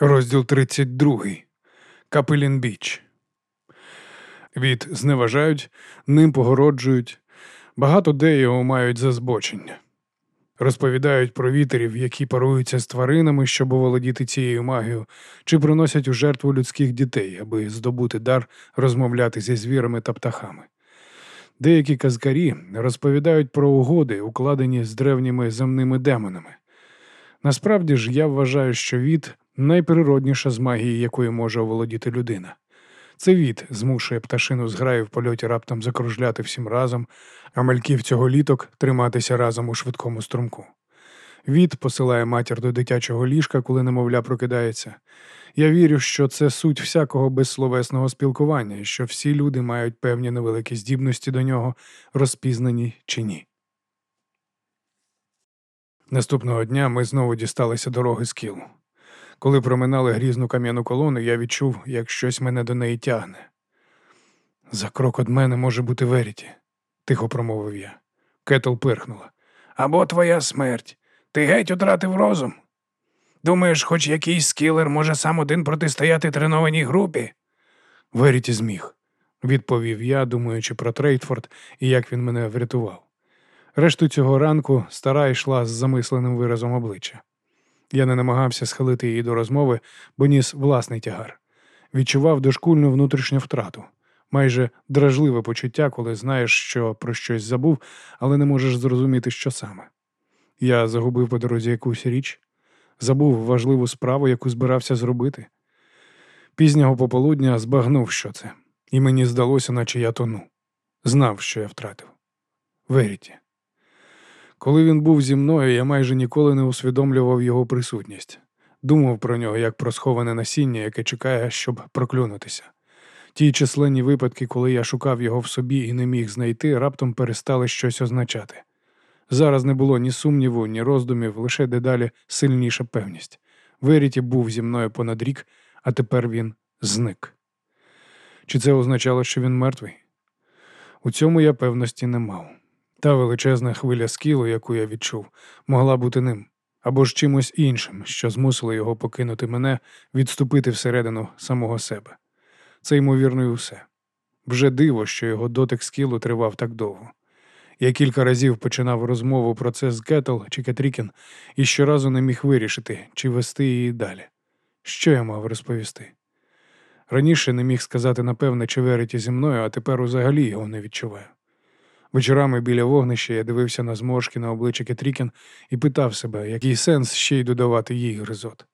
Розділ 32. Капелін Біч. Від зневажають, ним погороджують. Багато де його мають за збочення. Розповідають про вітерів, які паруються з тваринами, щоб оволодіти цією магією, чи приносять у жертву людських дітей, аби здобути дар розмовляти зі звірами та птахами. Деякі казкарі розповідають про угоди, укладені з древніми земними демонами. Насправді ж я вважаю, що від найприродніша з магії, якою може оволодіти людина. Це від змушує пташину зграю в польоті раптом закружляти всім разом, а мальків цього літок триматися разом у швидкому струмку. Від посилає матір до дитячого ліжка, коли немовля прокидається. Я вірю, що це суть всякого безсловесного спілкування, і що всі люди мають певні невеликі здібності до нього, розпізнані чи ні. Наступного дня ми знову дісталися дороги з кілу. Коли проминали грізну кам'яну колону, я відчув, як щось мене до неї тягне. За крок від мене може бути Веріті, тихо промовив я. Кетл пирхнула. Або твоя смерть. Ти геть утратив розум. Думаєш, хоч якийсь скілер може сам один протистояти тренованій групі? Веріті зміг, відповів я, думаючи про Трейтфорд і як він мене врятував. Решту цього ранку стара йшла з замисленим виразом обличчя. Я не намагався схилити її до розмови, бо ніс власний тягар. Відчував дошкульну внутрішню втрату, майже дражливе почуття, коли знаєш, що про щось забув, але не можеш зрозуміти, що саме. Я загубив по дорозі якусь річ, забув важливу справу, яку збирався зробити. Пізнього пополудня збагнув, що це, і мені здалося, наче я тону. Знав, що я втратив. Веріті. Коли він був зі мною, я майже ніколи не усвідомлював його присутність, думав про нього як про сховане насіння, яке чекає, щоб проклюнутися. Ті численні випадки, коли я шукав його в собі і не міг знайти, раптом перестали щось означати. Зараз не було ні сумніву, ні роздумів, лише дедалі сильніша певність. Веріті був зі мною понад рік, а тепер він зник. Чи це означало, що він мертвий? У цьому я певності не мав. Та величезна хвиля скілу, яку я відчув, могла бути ним або ж чимось іншим, що змусило його покинути мене, відступити всередину самого себе. Це ймовірно і усе. Вже диво, що його дотик скілу тривав так довго. Я кілька разів починав розмову про це з Кетл чи Кетрікін і щоразу не міг вирішити, чи вести її далі. Що я мав розповісти? Раніше не міг сказати напевне, чи верить зі мною, а тепер взагалі його не відчуваю. Вечорами біля вогнища я дивився на зморшки на обличчя Кетрікін і питав себе, який сенс ще й додавати їй гризот.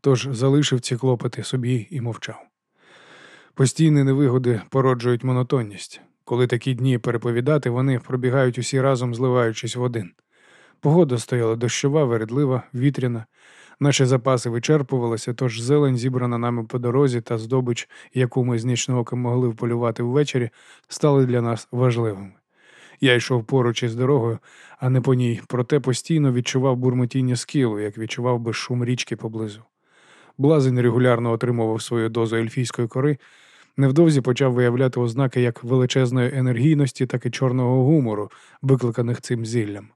Тож залишив ці клопоти собі і мовчав. Постійні невигоди породжують монотонність. Коли такі дні переповідати, вони пробігають усі разом, зливаючись в один. Погода стояла дощова, вередлива, вітряна. Наші запаси вичерпувалися, тож зелень, зібрана нами по дорозі, та здобич, яку ми з нічного могли вполювати ввечері, стали для нас важливими. Я йшов поруч із дорогою, а не по ній, проте постійно відчував бурмотіння скілу, як відчував би шум річки поблизу. Блазень регулярно отримував свою дозу ельфійської кори, невдовзі почав виявляти ознаки як величезної енергійності, так і чорного гумору, викликаних цим зіллям.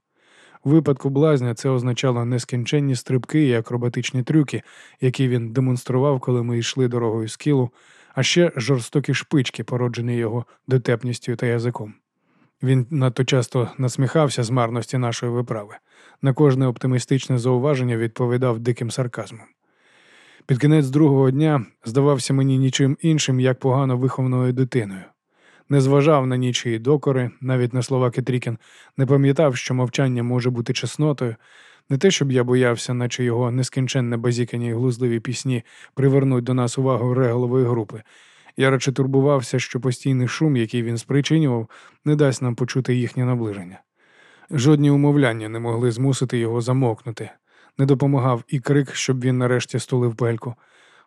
У випадку блазня це означало нескінченні стрибки і акробатичні трюки, які він демонстрував, коли ми йшли дорогою скілу, а ще жорстокі шпички, породжені його дотепністю та язиком. Він надто часто насміхався з марності нашої виправи. На кожне оптимістичне зауваження відповідав диким сарказмом. Під кінець другого дня здавався мені нічим іншим, як погано вихованою дитиною. Не зважав на нічиї докори, навіть на слова Кетрікін, не пам'ятав, що мовчання може бути чеснотою, не те, щоб я боявся, наче його нескінченне базікання і глузливі пісні привернуть до нас увагу реголової групи. Я радше турбувався, що постійний шум, який він спричинював, не дасть нам почути їхнє наближення. Жодні умовляння не могли змусити його замовкнути, не допомагав і крик, щоб він нарешті стулив пельку.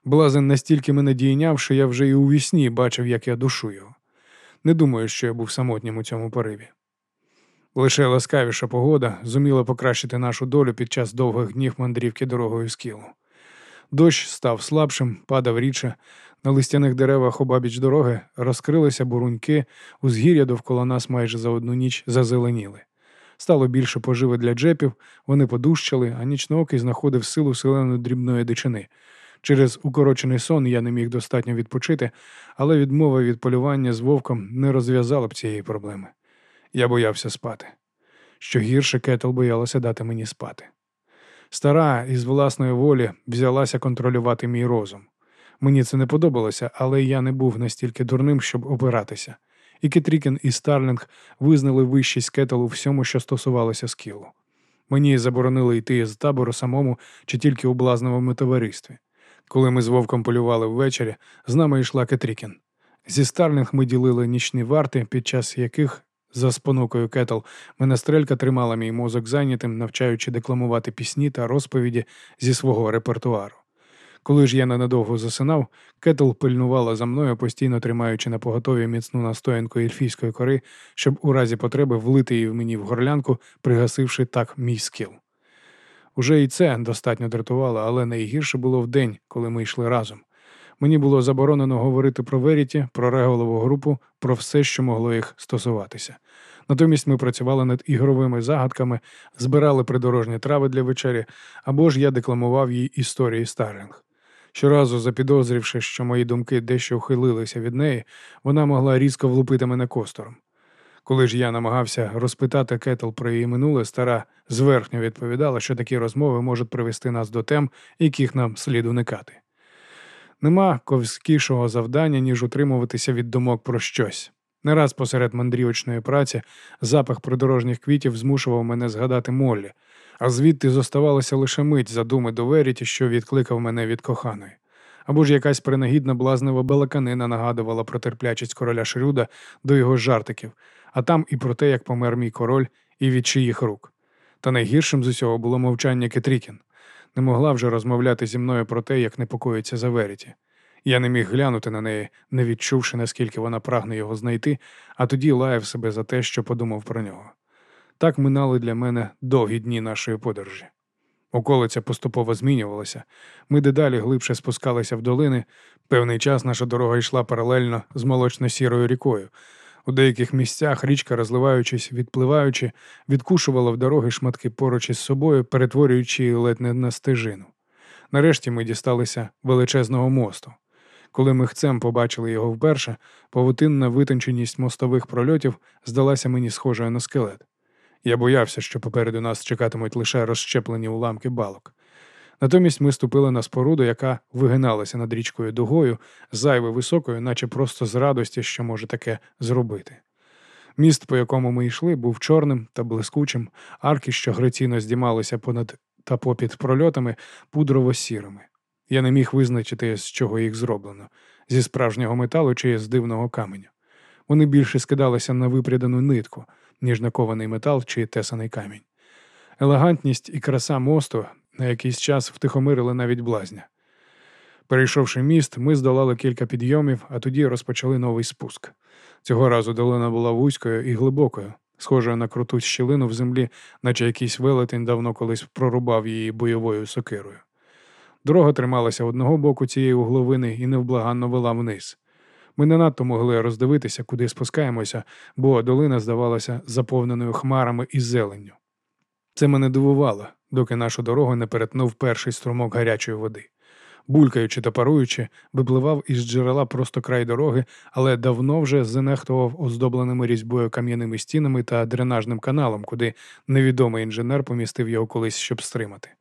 Блазен настільки мене дійняв, що я вже і у вісні бачив, як я душу його. Не думаю, що я був самотнім у цьому пориві. Лише ласкавіша погода зуміла покращити нашу долю під час довгих днів мандрівки дорогою з кілу. Дощ став слабшим, падав рідше, на листяних деревах обабіч дороги розкрилися буруньки, узгір'я довкола нас майже за одну ніч зазеленіли. Стало більше поживи для джепів, вони подужчали, а нічноокий знаходив силу селеної дрібної дичини. Через укорочений сон я не міг достатньо відпочити, але відмова від полювання з вовком не розв'язала б цієї проблеми. Я боявся спати. Що гірше Кетл боялася дати мені спати. Стара із власної волі взялася контролювати мій розум. Мені це не подобалося, але я не був настільки дурним, щоб опиратися. І Кетрікін і Старлінг визнали вищість Кетл у всьому, що стосувалося скілу. Мені заборонили йти з табору самому чи тільки у блазневому товаристві. Коли ми з вовком полювали ввечері, з нами йшла Кетрікін. Зі Старлінг ми ділили нічні варти, під час яких, за спонукою Кетл, менестрелька тримала мій мозок зайнятим, навчаючи декламувати пісні та розповіді зі свого репертуару. Коли ж я ненадовго засинав, Кетл пильнувала за мною, постійно тримаючи на поготові міцну настоянку ельфійської кори, щоб у разі потреби влити її в мені в горлянку, пригасивши так мій скіл. Уже і це достатньо дратувало, але найгірше було в день, коли ми йшли разом. Мені було заборонено говорити про Веріті, про реголову групу, про все, що могло їх стосуватися. Натомість ми працювали над ігровими загадками, збирали придорожні трави для вечері, або ж я декламував їй історії Старлінг. Щоразу, запідозрівши, що мої думки дещо ухилилися від неї, вона могла різко влупити мене костором. Коли ж я намагався розпитати Кетл про її минуле, стара зверхньо відповідала, що такі розмови можуть привести нас до тем, яких нам слід уникати. Нема ковськішого завдання, ніж утримуватися від думок про щось. Не раз посеред мандрівочної праці запах придорожніх квітів змушував мене згадати Моллі, а звідти зоставалася лише мить задуми до Веріті, що відкликав мене від коханої. Або ж якась принагідна блазнева балаканина нагадувала про терплячість короля Шрюда до його жартиків, а там і про те, як помер мій король і від чиїх рук. Та найгіршим з усього було мовчання Кетрікін. Не могла вже розмовляти зі мною про те, як непокоїться за Веріті. Я не міг глянути на неї, не відчувши, наскільки вона прагне його знайти, а тоді лаяв себе за те, що подумав про нього. Так минали для мене довгі дні нашої подорожі. Околиця поступово змінювалася. Ми дедалі глибше спускалися в долини. Певний час наша дорога йшла паралельно з молочно-сірою рікою. У деяких місцях річка, розливаючись, відпливаючи, відкушувала в дороги шматки поруч із собою, перетворюючи її ледь не на стежину. Нарешті ми дісталися величезного мосту. Коли ми хцем побачили його вперше, павутинна витонченість мостових прольотів здалася мені схожою на скелет. Я боявся, що попереду нас чекатимуть лише розщеплені уламки балок. Натомість ми ступили на споруду, яка вигиналася над річкою дугою, зайве високою, наче просто з радості, що може таке зробити. Міст, по якому ми йшли, був чорним та блискучим, арки, що граційно здіймалися понад та попід прольотами, пудрово-сірими. Я не міг визначити, з чого їх зроблено зі справжнього металу чи з дивного каменю. Вони більше скидалися на випрядану нитку, ніж на кований метал чи тесаний камінь. Елегантність і краса мосту на якийсь час втихомирили навіть блазня. Перейшовши міст, ми здолали кілька підйомів, а тоді розпочали новий спуск. Цього разу долина була вузькою і глибокою, схожою на круту щілину в землі, наче якийсь велетень давно колись прорубав її бойовою сокирою. Дорога трималася одного боку цієї угловини і невблаганно вела вниз. Ми не надто могли роздивитися, куди спускаємося, бо долина здавалася заповненою хмарами і зеленню. Це мене дивувало, доки нашу дорогу не перетнув перший струмок гарячої води. Булькаючи та паруючи, випливав із джерела просто край дороги, але давно вже занехтував оздобленими різьбою кам'яними стінами та дренажним каналом, куди невідомий інженер помістив його колись, щоб стримати.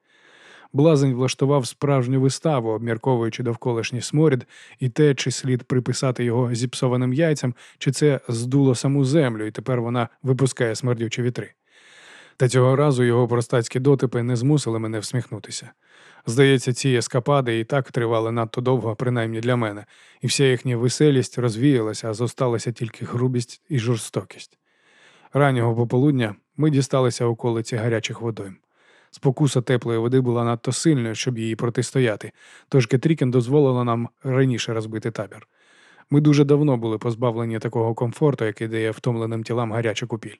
Блазень влаштував справжню виставу, обмірковуючи довколишній сморід і те, чи слід приписати його зіпсованим яйцям, чи це здуло саму землю, і тепер вона випускає смердючі вітри. Та цього разу його простацькі дотипи не змусили мене всміхнутися. Здається, ці ескапади і так тривали надто довго, принаймні для мене, і вся їхня веселість розвіялася, а зосталася тільки грубість і жорстокість. Раннього пополудня ми дісталися околиці гарячих водойм. Спокуса теплої води була надто сильною, щоб її протистояти, тож Кетрікін дозволила нам раніше розбити табір. Ми дуже давно були позбавлені такого комфорту, який дає втомленим тілам гаряча купіль.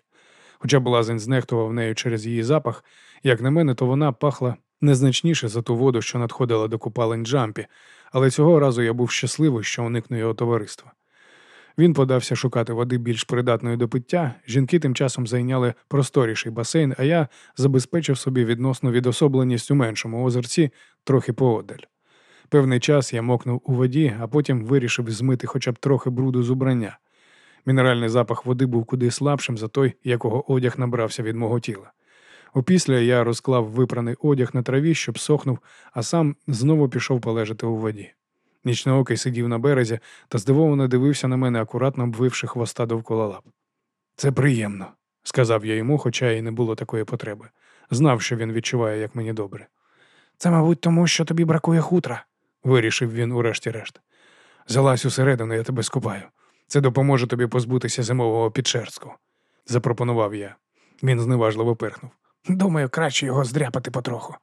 Хоча блазень знехтував нею через її запах, як на мене, то вона пахла незначніше за ту воду, що надходила до купалень Джампі, але цього разу я був щасливий, що уникну його товариства. Він подався шукати води більш придатної до пиття. Жінки тим часом зайняли просторіший басейн, а я забезпечив собі відносну відособленість у меншому озерці трохи поодаль. Певний час я мокнув у воді, а потім вирішив змити хоча б трохи бруду з убрання. Мінеральний запах води був куди слабшим за той, якого одяг набрався від мого тіла. Опісля я розклав випраний одяг на траві, щоб сохнув, а сам знову пішов полежати у воді. Нічноокий сидів на березі та здивовано дивився на мене, акуратно обвивши хвоста довкола лап. Це приємно, сказав я йому, хоча й не було такої потреби. Знав, що він відчуває, як мені добре. Це, мабуть, тому, що тобі бракує хутра, вирішив він урешті-решт. Залазь усередину, я тебе скупаю. Це допоможе тобі позбутися зимового підшерстку, запропонував я. Він зневажливо пирхнув. Думаю, краще його здряпати потроху.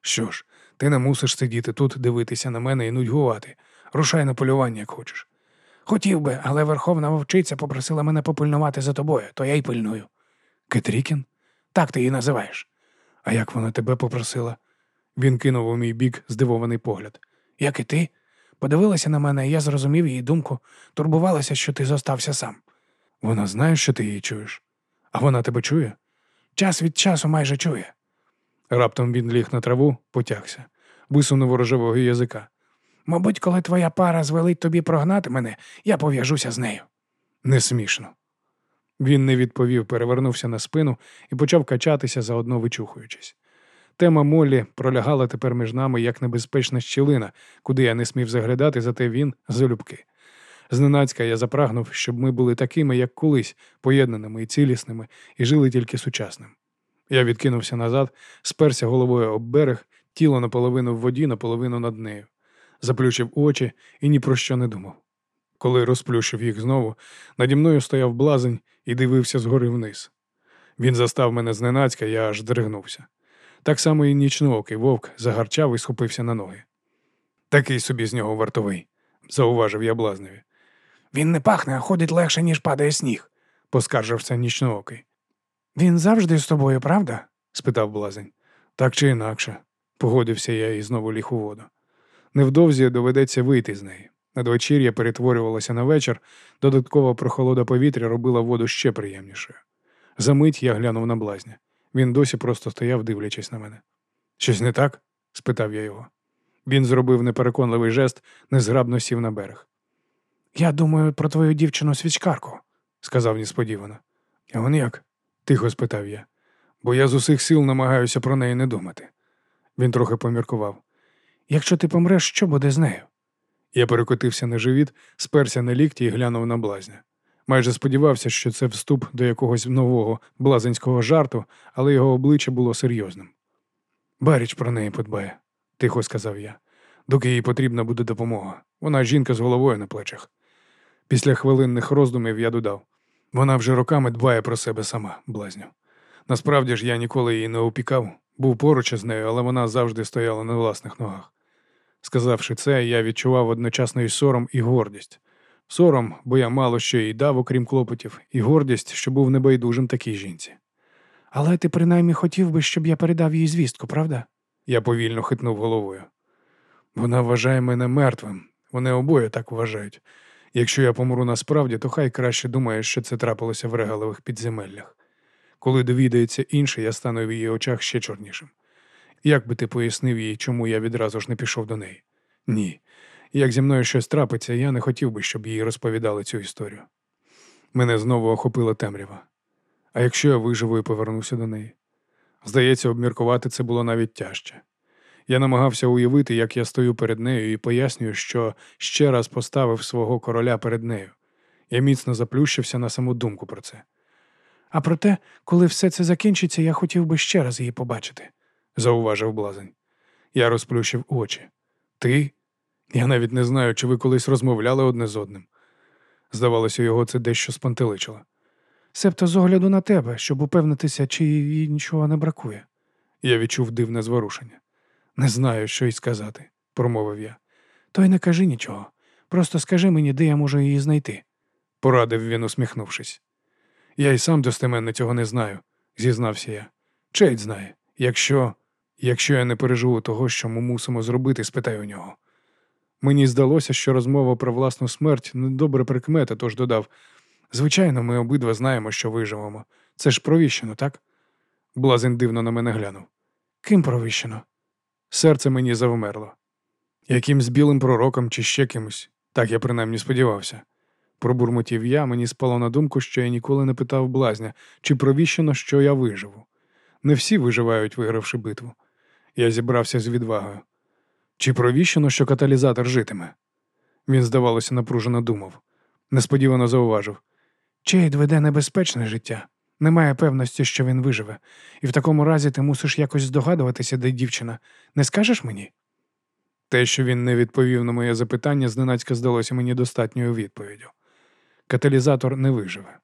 Що ж, ти не мусиш сидіти тут, дивитися на мене і нудьгувати. Рушай на полювання, як хочеш. Хотів би, але верховна вовчиця попросила мене попильнувати за тобою, то я й пильную. Кетрікін? Так ти її називаєш. А як вона тебе попросила? Він кинув у мій бік здивований погляд. Як і ти? Подивилася на мене, і я зрозумів її думку, турбувалася, що ти зостався сам. Вона знає, що ти її чуєш, а вона тебе чує? Час від часу майже чує. Раптом він ліг на траву, потягся, висунув рожевого язика. Мабуть, коли твоя пара звелить тобі прогнати мене, я пов'яжуся з нею. Не смішно. Він не відповів, перевернувся на спину і почав качатися, заодно вичухуючись. Тема Моллі пролягала тепер між нами як небезпечна щілина, куди я не смів заглядати, зате він залюбки. Зненацька я запрагнув, щоб ми були такими, як колись, поєднаними і цілісними, і жили тільки сучасним. Я відкинувся назад, сперся головою об берег, тіло наполовину в воді, наполовину над нею, заплющив очі і ні про що не думав. Коли розплющив їх знову, наді мною стояв блазень і дивився згори вниз. Він застав мене зненацька, я аж дригнувся. Так само і нічноокий вовк загарчав і схопився на ноги. Такий собі з нього вартовий, зауважив я блазневі. Він не пахне, а ходить легше, ніж падає сніг, поскаржився нічноокий. Він завжди з тобою, правда? спитав блазень. Так чи інакше, погодився я і знову ліг у воду. Невдовзі доведеться вийти з неї. Надвечір'я перетворювалося на вечір, додаткова прохолода повітря робила воду ще приємнішою. Замить я глянув на блазня. Він досі просто стояв, дивлячись на мене. Щось не так? спитав я його. Він зробив непереконливий жест, незграбно сів на берег. Я думаю про твою дівчину свічкарку, сказав несподівано. А он як? Тихо спитав я, бо я з усіх сил намагаюся про неї не думати. Він трохи поміркував. Якщо ти помреш, що буде з нею? Я перекотився на живіт, сперся на лікті і глянув на блазня. Майже сподівався, що це вступ до якогось нового блазенського жарту, але його обличчя було серйозним. Баріч про неї подбає, тихо сказав я, доки їй потрібна буде допомога. Вона жінка з головою на плечах. Після хвилинних роздумів я додав вона вже роками дбає про себе сама, блазню. Насправді ж я ніколи її не опікав, був поруч із нею, але вона завжди стояла на власних ногах. Сказавши це, я відчував одночасно і сором, і гордість. Сором, бо я мало що їй дав, окрім клопотів, і гордість, що був небайдужим такій жінці. Але ти принаймні хотів би, щоб я передав їй звістку, правда? Я повільно хитнув головою. Вона вважає мене мертвим. Вони обоє так вважають. Якщо я помру насправді, то хай краще думає, що це трапилося в регалових підземеллях. Коли довідається інше, я стану в її очах ще чорнішим. Як би ти пояснив їй, чому я відразу ж не пішов до неї? Ні. Як зі мною щось трапиться, я не хотів би, щоб їй розповідали цю історію. Мене знову охопила темрява. А якщо я виживу і повернуся до неї? Здається, обміркувати це було навіть тяжче. Я намагався уявити, як я стою перед нею і пояснюю, що ще раз поставив свого короля перед нею. Я міцно заплющився на саму думку про це. А проте, коли все це закінчиться, я хотів би ще раз її побачити, зауважив блазень. Я розплющив очі. Ти? Я навіть не знаю, чи ви колись розмовляли одне з одним. Здавалося, його це дещо спантеличило. Себто з огляду на тебе, щоб упевнитися, чи їй нічого не бракує. Я відчув дивне зворушення. Не знаю, що й сказати, промовив я. То й не кажи нічого. Просто скажи мені, де я можу її знайти, порадив він, усміхнувшись. Я й сам достеменно цього не знаю, зізнався я. Чейд знає. Якщо якщо я не переживу того, що ми мусимо зробити, спитай у нього. Мені здалося, що розмова про власну смерть недобре прикмета, тож додав звичайно, ми обидва знаємо, що виживемо. Це ж провіщено, так? Блазень дивно на мене глянув. Ким провіщено? Серце мені завмерло. Якимсь білим пророком чи ще кимось. Так я принаймні сподівався. Пробурмотів я, мені спало на думку, що я ніколи не питав блазня, чи провіщено, що я виживу. Не всі виживають, вигравши битву. Я зібрався з відвагою. Чи провіщено, що каталізатор житиме? Він, здавалося, напружено думав. Несподівано зауважив. Чейд веде небезпечне життя. Немає певності, що він виживе, і в такому разі ти мусиш якось здогадуватися, де дівчина. Не скажеш мені? Те, що він не відповів на моє запитання, зненацька здалося мені достатньою відповіддю. Каталізатор не виживе.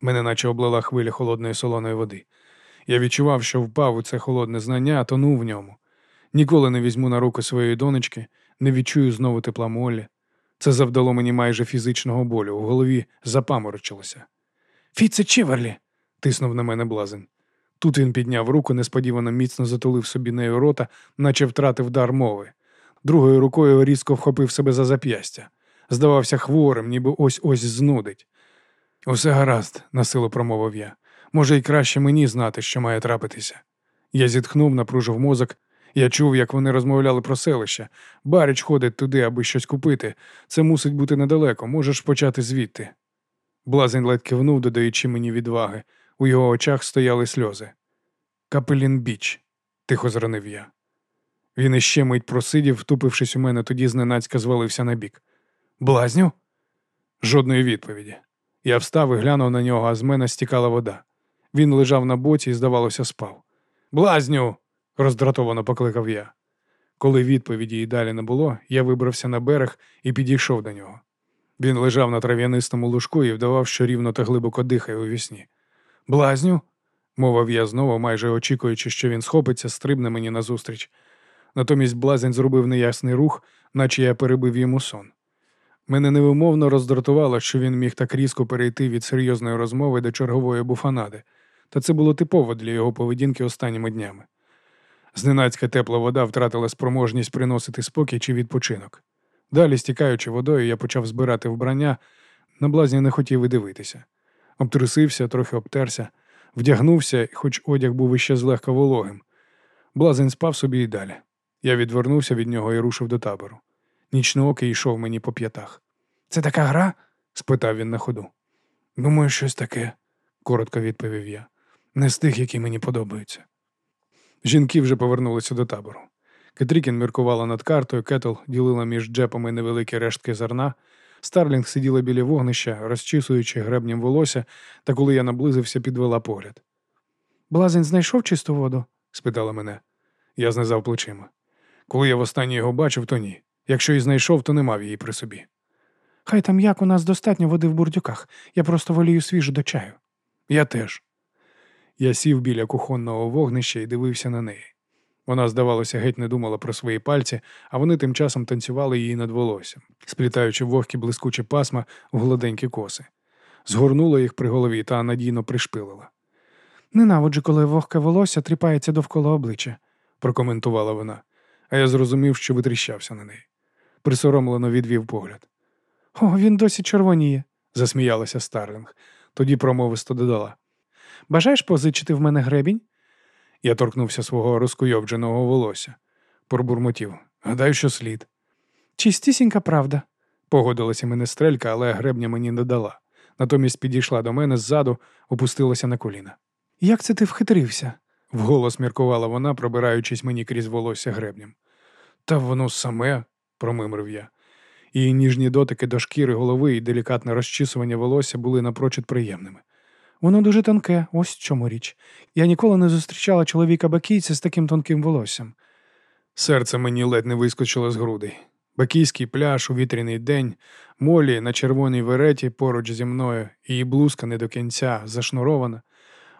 Мене наче облила хвиля холодної солоної води. Я відчував, що впав у це холодне знання, а тонув в ньому. Ніколи не візьму на руки своєї донечки, не відчую знову тепла молі. Це завдало мені майже фізичного болю, у голові запаморочилося. Фіце Чіверлі. Тиснув на мене блазень. Тут він підняв руку, несподівано міцно затулив собі нею рота, наче втратив дар мови. Другою рукою різко вхопив себе за зап'ястя. Здавався хворим, ніби ось ось знудить. Усе гаразд, насилу промовив я. Може, й краще мені знати, що має трапитися. Я зітхнув, напружив мозок. Я чув, як вони розмовляли про селище. Баріч ходить туди, аби щось купити. Це мусить бути недалеко, можеш почати звідти. Блазень ледь кивнув, додаючи мені відваги. У його очах стояли сльози. Капелін біч, тихо зранив я. Він іще мить просидів, втупившись у мене, тоді зненацька звалився на бік. Блазню? Жодної відповіді. Я встав і глянув на нього, а з мене стікала вода. Він лежав на боці і, здавалося, спав. Блазню. роздратовано покликав я. Коли відповіді й далі не було, я вибрався на берег і підійшов до нього. Він лежав на трав'янистому лужку і вдавав, що рівно та глибоко дихає у вісні. Блазню, мовив я знову, майже очікуючи, що він схопиться, стрибне мені назустріч. Натомість блазень зробив неясний рух, наче я перебив йому сон. Мене невимовно роздратувало, що він міг так різко перейти від серйозної розмови до чергової буфанади, та це було типово для його поведінки останніми днями. Зненацька тепла вода втратила спроможність приносити спокій чи відпочинок. Далі, стікаючи водою, я почав збирати вбрання, на блазня не хотів і дивитися. Обтрусився, трохи обтерся, вдягнувся, хоч одяг був іще злегка вологим. Блазень спав собі і далі. Я відвернувся від нього і рушив до табору. Нічноокий йшов мені по п'ятах. Це така гра? спитав він на ходу. Думаю, щось таке, коротко відповів я. Не з тих, які мені подобаються. Жінки вже повернулися до табору. Кетрікін міркувала над картою, кетл ділила між джепами невеликі рештки зерна. Старлінг сиділа біля вогнища, розчісуючи гребнем волосся, та коли я наблизився, підвела погляд. Блазень знайшов чисту воду? спитала мене. Я знизав плечима. Коли я востаннє його бачив, то ні. Якщо і знайшов, то не мав її при собі. Хай там як у нас достатньо води в бурдюках, я просто волію свіжу до чаю. Я теж. Я сів біля кухонного вогнища і дивився на неї. Вона, здавалося, геть не думала про свої пальці, а вони тим часом танцювали її над волоссям, сплітаючи вогкі блискучі пасма в гладенькі коси. Згорнула їх при голові та надійно пришпилила. Ненавиджу, коли вогке волосся тріпається довкола обличчя, прокоментувала вона, а я зрозумів, що витріщався на неї. Присоромлено відвів погляд. О, він досі червоніє, засміялася Старлінг. Тоді промовисто додала. Бажаєш позичити в мене гребінь? Я торкнувся свого розкуйовдженого волосся. Пробурмотів. Гадаю, що слід. Чистісінька правда, погодилася мене стрелька, але гребня мені не дала. Натомість підійшла до мене ззаду, опустилася на коліна. Як це ти вхитрився? вголос міркувала вона, пробираючись мені крізь волосся гребнем. Та воно саме, промимрив я. Її ніжні дотики до шкіри голови і делікатне розчісування волосся були напрочуд приємними. Воно дуже тонке, ось в чому річ. Я ніколи не зустрічала чоловіка бакійця з таким тонким волоссям. Серце мені ледь не вискочило з грудей. Бакійський пляж у вітряний день, молі на червоній вереті поруч зі мною, її блузка не до кінця зашнурована.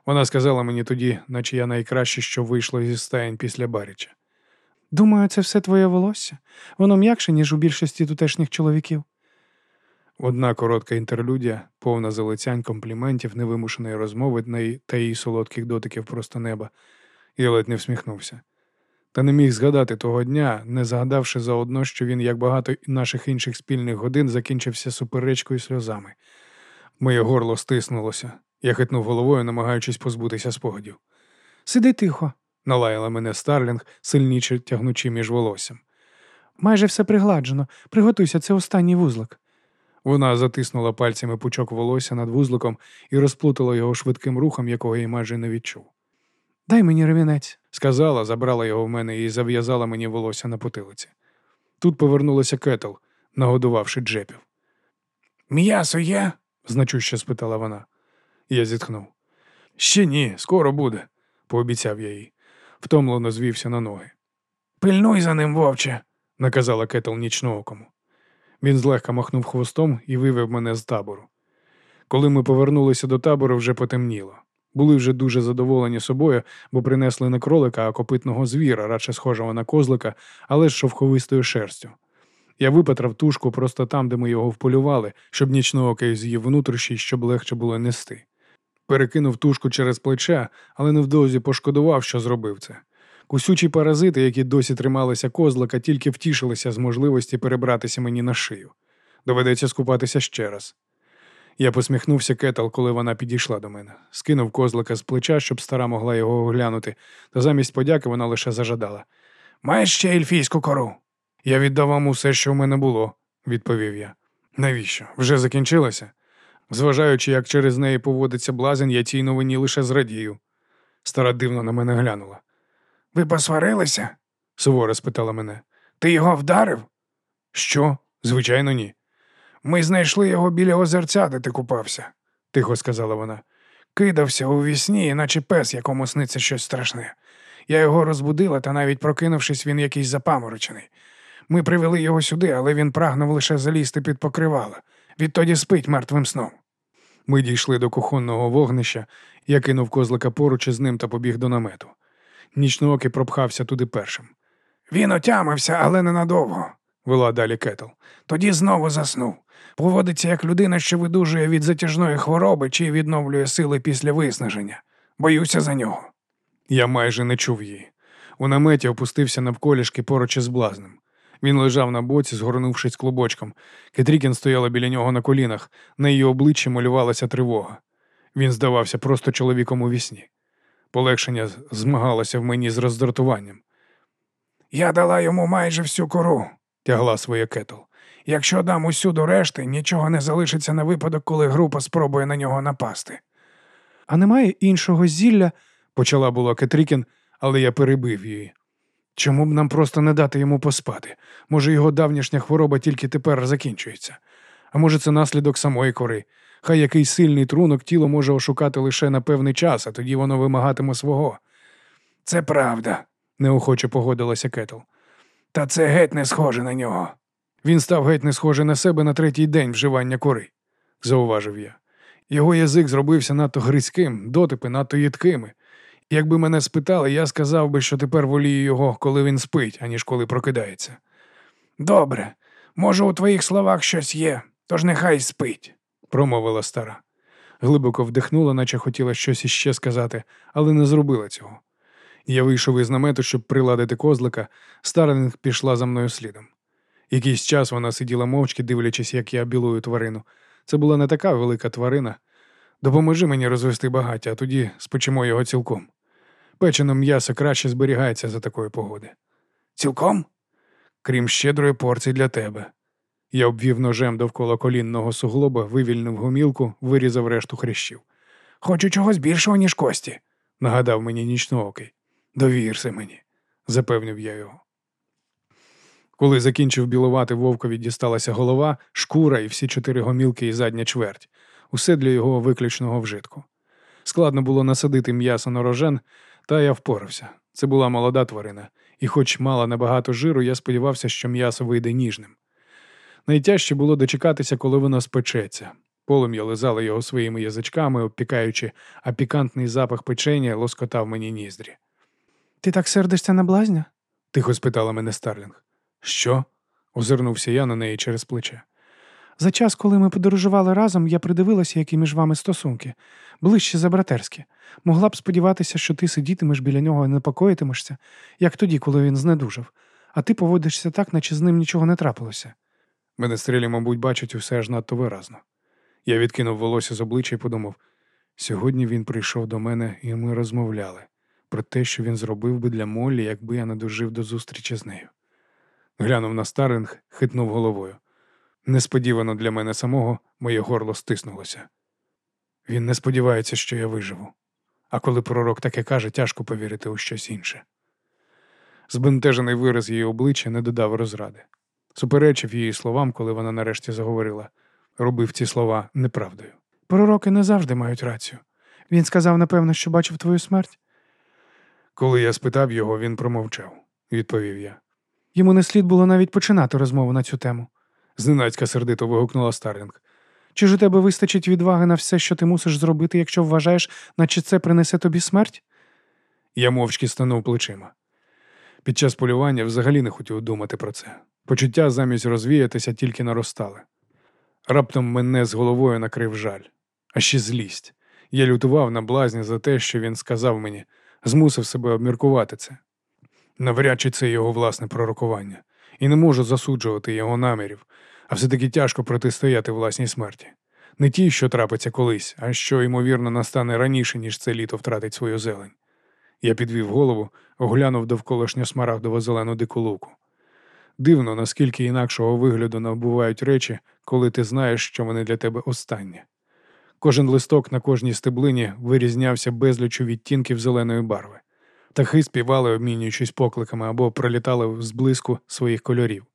Вона сказала мені тоді, наче я найкраще, що вийшло зі стаєнь після баріча. Думаю, це все твоє волосся. Воно м'якше, ніж у більшості тутешніх чоловіків. Одна коротка інтерлюдія, повна залицянь компліментів, невимушеної розмови та її солодких дотиків просто неба, я ледь не всміхнувся. Та не міг згадати того дня, не згадавши заодно, що він, як багато наших інших спільних годин, закінчився суперечкою сльозами. Моє горло стиснулося. Я хитнув головою, намагаючись позбутися спогадів. Сиди тихо, налаяла мене Старлінг, сильніше тягнучи між волоссям. Майже все пригладжено. Приготуйся, це останній вузлик. Вона затиснула пальцями пучок волосся над вузликом і розплутала його швидким рухом, якого я майже не відчув. Дай мені ремінець. Сказала, забрала його в мене і зав'язала мені волосся на потилиці. Тут повернулася кетл, нагодувавши джепів. М'ясо є? значуще спитала вона. Я зітхнув. Ще ні, скоро буде, пообіцяв я їй. Втомлено звівся на ноги. Пильнуй за ним, вовче, наказала кетл нічноокому. Він злегка махнув хвостом і вивів мене з табору. Коли ми повернулися до табору, вже потемніло. Були вже дуже задоволені собою, бо принесли не кролика, а копитного звіра, радше схожого на козлика, але з шовховистою шерстю. Я випатрав тушку просто там, де ми його вполювали, щоб нічного нічноокий з'їв внутрішній, щоб легше було нести. Перекинув тушку через плече, але невдовзі пошкодував, що зробив це. Кусючі паразити, які досі трималися козлика, тільки втішилися з можливості перебратися мені на шию. Доведеться скупатися ще раз. Я посміхнувся кетал, коли вона підійшла до мене, скинув козлика з плеча, щоб стара могла його оглянути, та замість подяки вона лише зажадала. Маєш ще ельфійську кору? Я віддав вам усе, що в мене було, відповів я. Навіщо? Вже закінчилося? Зважаючи, як через неї поводиться блазень, я цій новині лише зрадію. Стара дивно на мене глянула. Ви посварилися? суворо спитала мене. Ти його вдарив? Що? Звичайно, ні. Ми знайшли його біля озерця, де ти купався, тихо сказала вона. Кидався у вісні, наче пес, якому сниться щось страшне. Я його розбудила, та навіть прокинувшись, він якийсь запаморочений. Ми привели його сюди, але він прагнув лише залізти під покривало. Відтоді спить мертвим сном. Ми дійшли до кухонного вогнища, я кинув козлика поруч із ним та побіг до намету. Нічноокий пропхався туди першим. Він отямився, але ненадовго, вела далі Кетл. Тоді знову заснув. Поводиться як людина, що видужує від затяжної хвороби чи відновлює сили після виснаження. Боюся за нього. Я майже не чув її. У наметі опустився навколішки поруч із блазнем. Він лежав на боці, згорнувшись клубочком. Кетрікін стояла біля нього на колінах, на її обличчі малювалася тривога. Він здавався просто чоловіком у вісні. Полегшення змагалося в мені з роздратуванням. Я дала йому майже всю кору, тягла своє кетл. Якщо дам усю до решти, нічого не залишиться на випадок, коли група спробує на нього напасти. А немає іншого зілля, почала була Кетрікін, але я перебив її. Чому б нам просто не дати йому поспати? Може, його давнішня хвороба тільки тепер закінчується. А може, це наслідок самої кори. Хай якийсь сильний трунок тіло може ошукати лише на певний час, а тоді воно вимагатиме свого. Це правда, неохоче погодилася Кетл. Та це геть не схоже на нього. Він став геть не схожий на себе на третій день вживання кори, зауважив я. Його язик зробився надто гризьким, дотипи надто їдкими. Якби мене спитали, я сказав би, що тепер волію його, коли він спить, аніж коли прокидається. Добре, може, у твоїх словах щось є, тож нехай спить, промовила стара. Глибоко вдихнула, наче хотіла щось іще сказати, але не зробила цього. Я вийшов із намету, щоб приладити козлика, Старлінг пішла за мною слідом. Якийсь час вона сиділа мовчки, дивлячись, як я білую тварину. Це була не така велика тварина. Допоможи мені розвести багаття, а тоді спочимо його цілком. Печене м'ясо краще зберігається за такої погоди. Цілком? Крім щедрої порції для тебе. Я обвів ножем довкола колінного суглоба, вивільнив гомілку, вирізав решту хрящів. Хочу чогось більшого, ніж кості, нагадав мені нічноокий. Довірся мені, запевнив я його. Коли закінчив білувати вовкові, дісталася голова, шкура і всі чотири гомілки і задня чверть, усе для його виключного вжитку. Складно було насадити м'ясо на рожен, та я впорався. Це була молода тварина, і, хоч мала небагато жиру, я сподівався, що м'ясо вийде ніжним. Найтяжче було дочекатися, коли воно спечеться. Полум'я лизало його своїми язичками, обпікаючи, а пікантний запах печення лоскотав мені ніздрі. Ти так сердишся на блазня? тихо спитала мене Старлінг. Що? озирнувся я на неї через плече. За час, коли ми подорожували разом, я придивилася, які між вами стосунки, ближче за братерські. Могла б сподіватися, що ти сидітимеш біля нього і непокоїтимешся, як тоді, коли він знедужав, а ти поводишся так, наче з ним нічого не трапилося. Менестрелі, мабуть, бачать усе аж надто виразно. Я відкинув волосся з обличчя і подумав сьогодні він прийшов до мене, і ми розмовляли про те, що він зробив би для Моллі, якби я не дожив до зустрічі з нею. Глянув на Старлінг, хитнув головою. Несподівано для мене самого моє горло стиснулося. Він не сподівається, що я виживу. А коли пророк таке каже, тяжко повірити у щось інше. Збентежений вираз її обличчя не додав розради. Суперечив її словам, коли вона нарешті заговорила, робив ці слова неправдою. Пророки не завжди мають рацію. Він сказав, напевно, що бачив твою смерть. Коли я спитав його, він промовчав, відповів я. Йому не слід було навіть починати розмову на цю тему. Зненацька сердито вигукнула Старлінг. Чи ж у тебе вистачить відваги на все, що ти мусиш зробити, якщо вважаєш, наче це принесе тобі смерть? Я мовчки станув плечима. Під час полювання взагалі не хотів думати про це. Почуття замість розвіятися тільки наростали. Раптом мене з головою накрив жаль, а ще злість. Я лютував на блазні за те, що він сказав мені, змусив себе обміркувати це. Навряд чи це його власне пророкування, і не можу засуджувати його намірів, а все-таки тяжко протистояти власній смерті. Не тій, що трапиться колись, а що, ймовірно, настане раніше, ніж це літо втратить свою зелень. Я підвів голову, оглянув довколишню смарагдово зелену дику луку. Дивно, наскільки інакшого вигляду набувають речі, коли ти знаєш, що вони для тебе останні. Кожен листок на кожній стеблині вирізнявся безлічу відтінків зеленої барви. Птахи співали, обмінюючись покликами або пролітали з блиску своїх кольорів.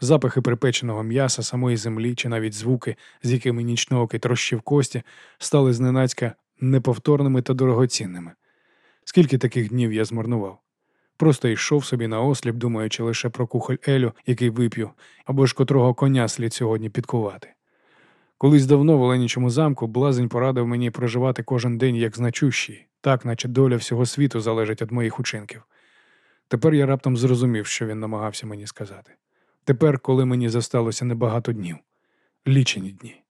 Запахи припеченого м'яса, самої землі чи навіть звуки, з якими нічноокий трощив кості, стали зненацька неповторними та дорогоцінними. Скільки таких днів я змарнував? Просто йшов собі на осліп, думаючи лише про кухоль Елю, який вип'ю, або ж котрого коня слід сьогодні підкувати. Колись давно в Оленічому замку блазень порадив мені проживати кожен день як значущий, так наче доля всього світу залежить від моїх учинків. Тепер я раптом зрозумів, що він намагався мені сказати. Тепер, коли мені зосталося небагато днів, лічені дні.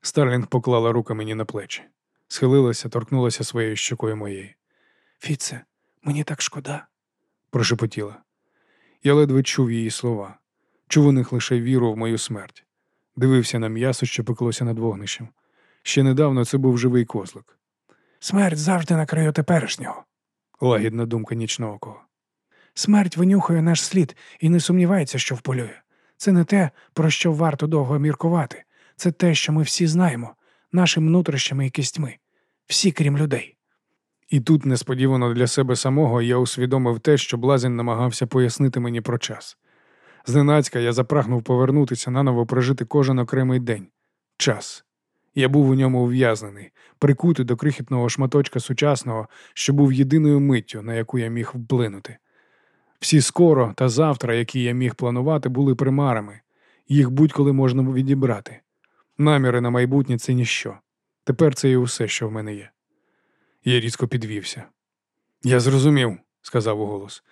Старлінг поклала руки мені на плечі, схилилася, торкнулася своєю щокою моєї. Фіце, мені так шкода. Прошепотіла. Я ледве чув її слова, чув у них лише віру в мою смерть. Дивився на м'ясо, що пеклося над вогнищем. Ще недавно це був живий козлик. Смерть завжди накриє теперішнього. Лагідна думка нічного кого. Смерть винюхує наш слід і не сумнівається, що вполює. Це не те, про що варто довго міркувати. Це те, що ми всі знаємо, нашими внутрішніми і кістьми, всі крім людей. І тут, несподівано для себе самого, я усвідомив те, що блазень намагався пояснити мені про час. Зненацька я запрагнув повернутися, наново прожити кожен окремий день. Час. Я був у ньому ув'язнений, прикутий до крихітного шматочка сучасного, що був єдиною миттю, на яку я міг вплинути. Всі скоро та завтра, які я міг планувати, були примарами, їх будь-коли можна відібрати. Наміри на майбутнє це ніщо. Тепер це і усе, що в мене є. Я різко підвівся. Я зрозумів, сказав уголос.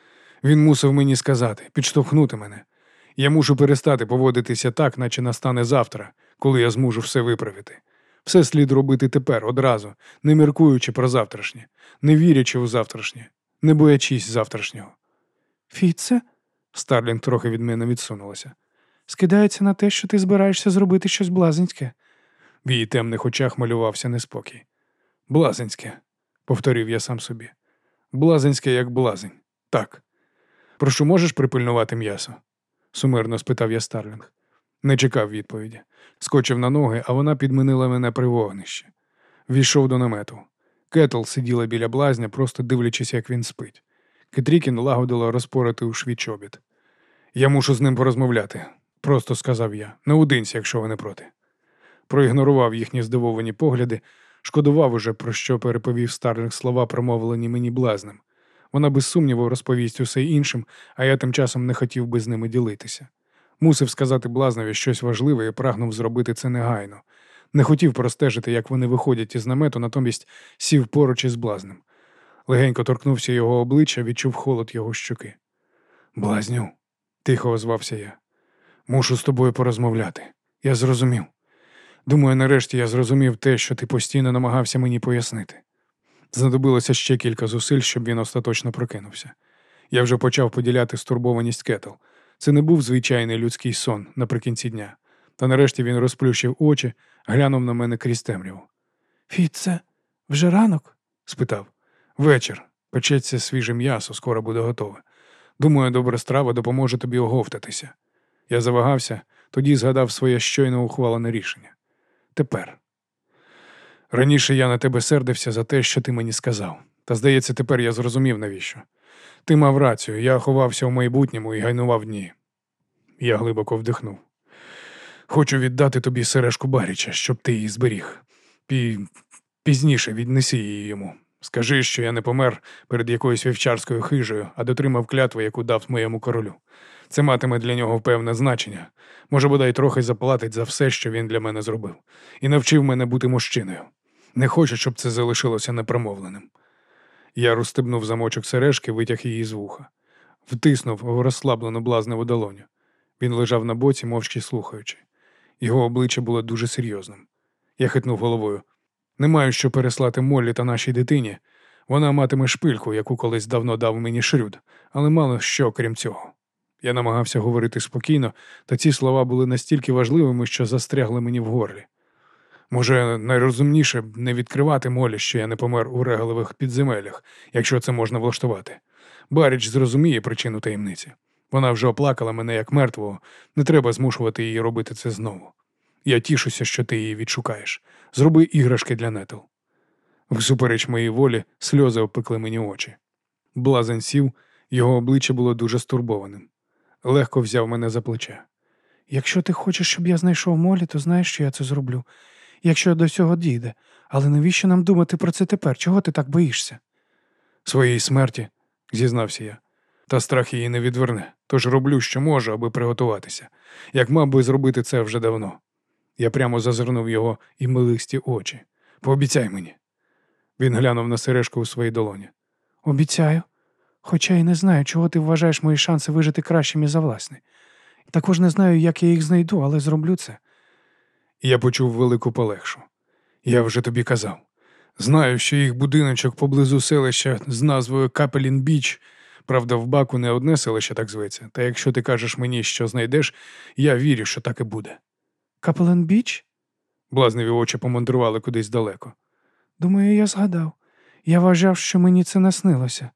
Він мусив мені сказати, підштовхнути мене. Я мушу перестати поводитися так, наче настане завтра, коли я зможу все виправити. Все слід робити тепер, одразу, не міркуючи про завтрашнє, не вірячи у завтрашнє, не боячись завтрашнього. Фіце Старлінг трохи від мене відсунулася. скидається на те, що ти збираєшся зробити щось блазенське. В її темних очах малювався неспокій. Блазенське, повторив я сам собі. Блазенське, як блазень. Так. Прошу, можеш припильнувати м'ясо? сумирно спитав я Старлінг. Не чекав відповіді. Скочив на ноги, а вона підмінила мене при вогнищі. Війшов до намету. Кетл сиділа біля блазня, просто дивлячись, як він спить. Кетрікін лагодила розпорити у шві чобіт. Я мушу з ним порозмовляти, просто сказав я, наодинці, якщо ви не проти. Проігнорував їхні здивовані погляди, шкодував уже, про що переповів старих слова, промовлені мені блазнем. Вона без сумніву розповість усе іншим, а я тим часом не хотів би з ними ділитися. Мусив сказати блазневі щось важливе і прагнув зробити це негайно. Не хотів простежити, як вони виходять із намету, натомість сів поруч із блазнем. Легенько торкнувся його обличчя, відчув холод його щоки. Блазню, тихо озвався я. Мушу з тобою порозмовляти. Я зрозумів. Думаю, нарешті я зрозумів те, що ти постійно намагався мені пояснити. Знадобилося ще кілька зусиль, щоб він остаточно прокинувся. Я вже почав поділяти стурбованість кетл. Це не був звичайний людський сон наприкінці дня. Та нарешті він розплющив очі, глянув на мене крізь темряву. Фіце, вже ранок? спитав. Вечір. Печеться свіже м'ясо, скоро буде готове. Думаю, добра страва допоможе тобі оговтатися. Я завагався, тоді згадав своє щойно ухвалене рішення. Тепер. Раніше я на тебе сердився за те, що ти мені сказав. Та здається, тепер я зрозумів, навіщо. Ти мав рацію, я ховався в майбутньому і гайнував дні. Я глибоко вдихнув. Хочу віддати тобі сережку Баріча, щоб ти її зберіг. Пі... Пізніше віднеси її йому. Скажи, що я не помер перед якоюсь вівчарською хижею, а дотримав клятву, яку дав моєму королю. Це матиме для нього певне значення. Може, бодай трохи заплатить за все, що він для мене зробив, і навчив мене бути мужчиною. Не хочу, щоб це залишилося непромовленим. Я розстебнув замочок сережки, витяг її з вуха, втиснув в розслаблену блазневу долоню. Він лежав на боці, мовчки слухаючи. Його обличчя було дуже серйозним. Я хитнув головою. Не маю що переслати Моллі та нашій дитині. Вона матиме шпильку, яку колись давно дав мені Шрюд, але мало що крім цього. Я намагався говорити спокійно, та ці слова були настільки важливими, що застрягли мені в горлі. Може, найрозумніше не відкривати Молі, що я не помер у регалових підземеллях, якщо це можна влаштувати. Баріч зрозуміє причину таємниці. Вона вже оплакала мене як мертвого, не треба змушувати її робити це знову. Я тішуся, що ти її відшукаєш. Зроби іграшки для нетел. Всупереч моїй волі, сльози опекли мені очі. Блазень сів, його обличчя було дуже стурбованим. Легко взяв мене за плече. Якщо ти хочеш, щоб я знайшов молі, то знаєш, що я це зроблю. Якщо до цього дійде. Але навіщо нам думати про це тепер? Чого ти так боїшся? Своєї смерті, зізнався я. Та страх її не відверне, тож роблю, що можу, аби приготуватися, як мав би зробити це вже давно. Я прямо зазирнув його і милисті очі. Пообіцяй мені. Він глянув на сережку у своїй долоні. Обіцяю. Хоча й не знаю, чого ти вважаєш мої шанси вижити кращими за власні. Також не знаю, як я їх знайду, але зроблю це. Я почув велику полегшу. Я вже тобі казав. Знаю, що їх будиночок поблизу селища з назвою Капелін Біч. Правда, в баку не одне селище так зветься, та якщо ти кажеш мені, що знайдеш, я вірю, що так і буде. Капелен Біч? Блазневі очі помандрували кудись далеко. Думаю, я згадав. Я вважав, що мені це наснилося.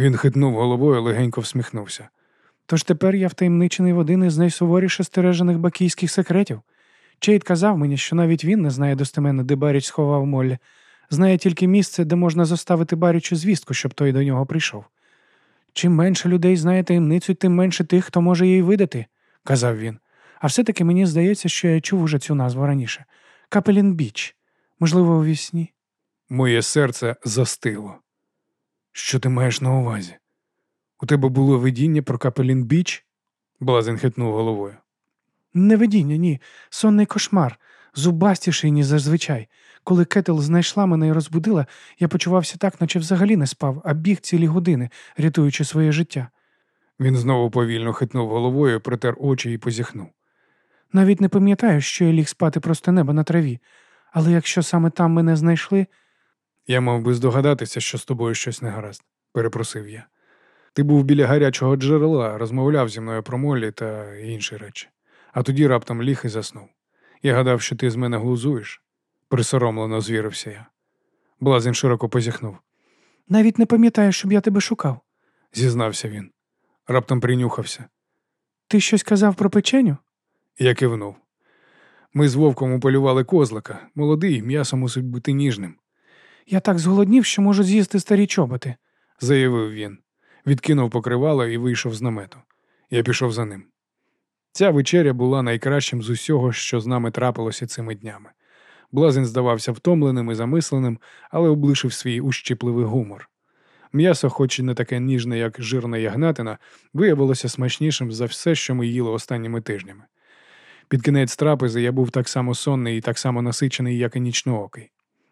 Він хитнув головою, легенько всміхнувся. Тож тепер я втаємничений в один із найсуворіше стережених бакійських секретів. Чейд казав мені, що навіть він не знає достеменно, де Баріч сховав Моллі. Знає тільки місце, де можна заставити Барічу звістку, щоб той до нього прийшов. Чим менше людей знає таємницю, тим менше тих, хто може її видати, казав він. А все-таки мені здається, що я чув уже цю назву раніше. Капелін Біч. Можливо, у вісні. Моє серце застило. Що ти маєш на увазі? У тебе було видіння про Капелін Біч? Блазен хитнув головою. Не видіння, ні. Сонний кошмар, зубастіший, ніж зазвичай. Коли Кетел знайшла мене і розбудила, я почувався так, наче взагалі не спав, а біг цілі години, рятуючи своє життя. Він знову повільно хитнув головою, протер очі і позіхнув. Навіть не пам'ятаю, що я ліг спати просто неба на траві, але якщо саме там мене знайшли, Я мав би здогадатися, що з тобою щось не гаразд, перепросив я. Ти був біля гарячого джерела, розмовляв зі мною про молі та інші речі, а тоді раптом ліг і заснув. Я гадав, що ти з мене глузуєш, присоромлено звірився я. Блазень широко позіхнув, навіть не пам'ятаю, щоб я тебе шукав. зізнався він. Раптом принюхався. Ти щось казав про печеню? Я кивнув. Ми з вовком уполювали козлика. Молодий, м'ясо мусить бути ніжним, Я так зголоднів, що можу з'їсти старі чоботи. заявив він. Відкинув покривало і вийшов з намету. Я пішов за ним. Ця вечеря була найкращим з усього, що з нами трапилося цими днями. Блазень здавався втомленим і замисленим, але облишив свій ущіпливий гумор. М'ясо, хоч і не таке ніжне, як жирна ягнатина, виявилося смачнішим за все, що ми їли останніми тижнями. Під кінець трапези я був так само сонний і так само насичений, як і нічноокий.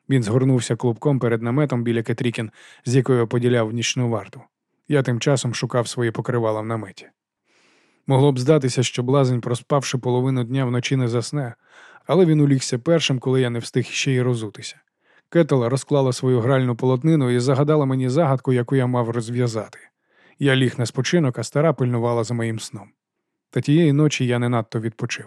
Він згорнувся клубком перед наметом біля Кетрікін, з якою поділяв нічну варту. Я тим часом шукав свої покривала в наметі. Могло б здатися, що блазень, проспавши половину дня вночі не засне, але він улігся першим, коли я не встиг ще й розутися. Кетела розклала свою гральну полотнину і загадала мені загадку, яку я мав розв'язати. Я ліг на спочинок, а стара пильнувала за моїм сном. Та тієї ночі я не надто відпочив.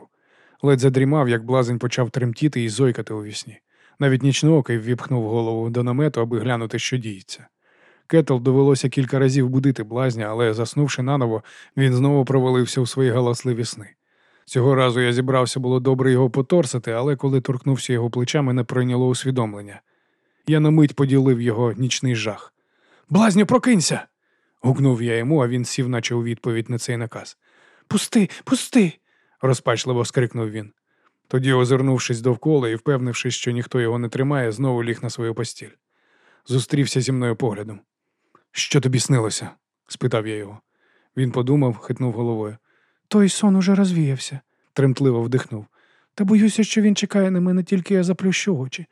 Ледь задрімав, як блазень почав тремтіти і зойкати у вісні. Навіть нічноокий ввіпхнув голову до намету, аби глянути, що діється. Кетл довелося кілька разів будити блазня, але, заснувши наново, він знову провалився у свої галасливі сни. Цього разу я зібрався було добре його поторсити, але коли торкнувся його плеча, мене пройняло усвідомлення. Я на мить поділив його нічний жах. Блазню, прокинься. гукнув я йому, а він сів, наче у відповідь на цей наказ. Пусти, пусти. розпачливо скрикнув він. Тоді, озирнувшись довкола і впевнившись, що ніхто його не тримає, знову ліг на свою постіль. Зустрівся зі мною поглядом. Що тобі снилося? спитав я його. Він подумав, хитнув головою. Той сон уже розвіявся. Тремтливо вдихнув. Та боюся, що він чекає на мене, тільки я заплющу очі.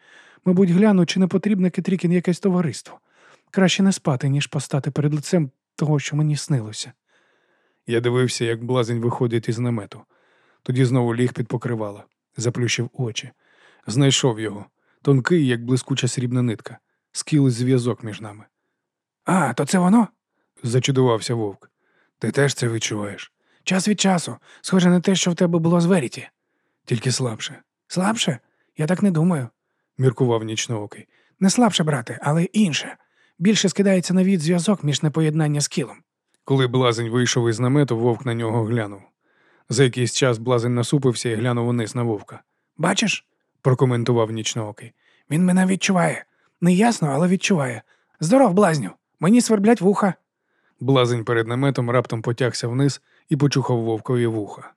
Мабуть, гляну, чи не потрібне Кетрікін якесь товариство. Краще не спати, ніж постати перед лицем того, що мені снилося. Я дивився, як блазень виходить із намету. Тоді знову ліг під покривало, заплющив очі. Знайшов його, тонкий, як блискуча срібна нитка, скілий зв'язок між нами. А, то це воно? Зачудувався вовк. Ти теж це відчуваєш? Час від часу. Схоже на те, що в тебе було з Веріті. Тільки слабше, Слабше? Я так не думаю. міркував нічноокий. Не слабше, брате, але інше. Більше скидається на від зв'язок між непоєднання з кілом. Коли блазень вийшов із намету, вовк на нього глянув. За якийсь час блазень насупився і глянув униз на вовка. Бачиш? Прокоментував нічноокий. Він мене відчуває. Не ясно, але відчуває. Здоров, блазню. Мені сверблять вуха. Блазень перед наметом раптом потягся вниз і почухав вовкові вуха.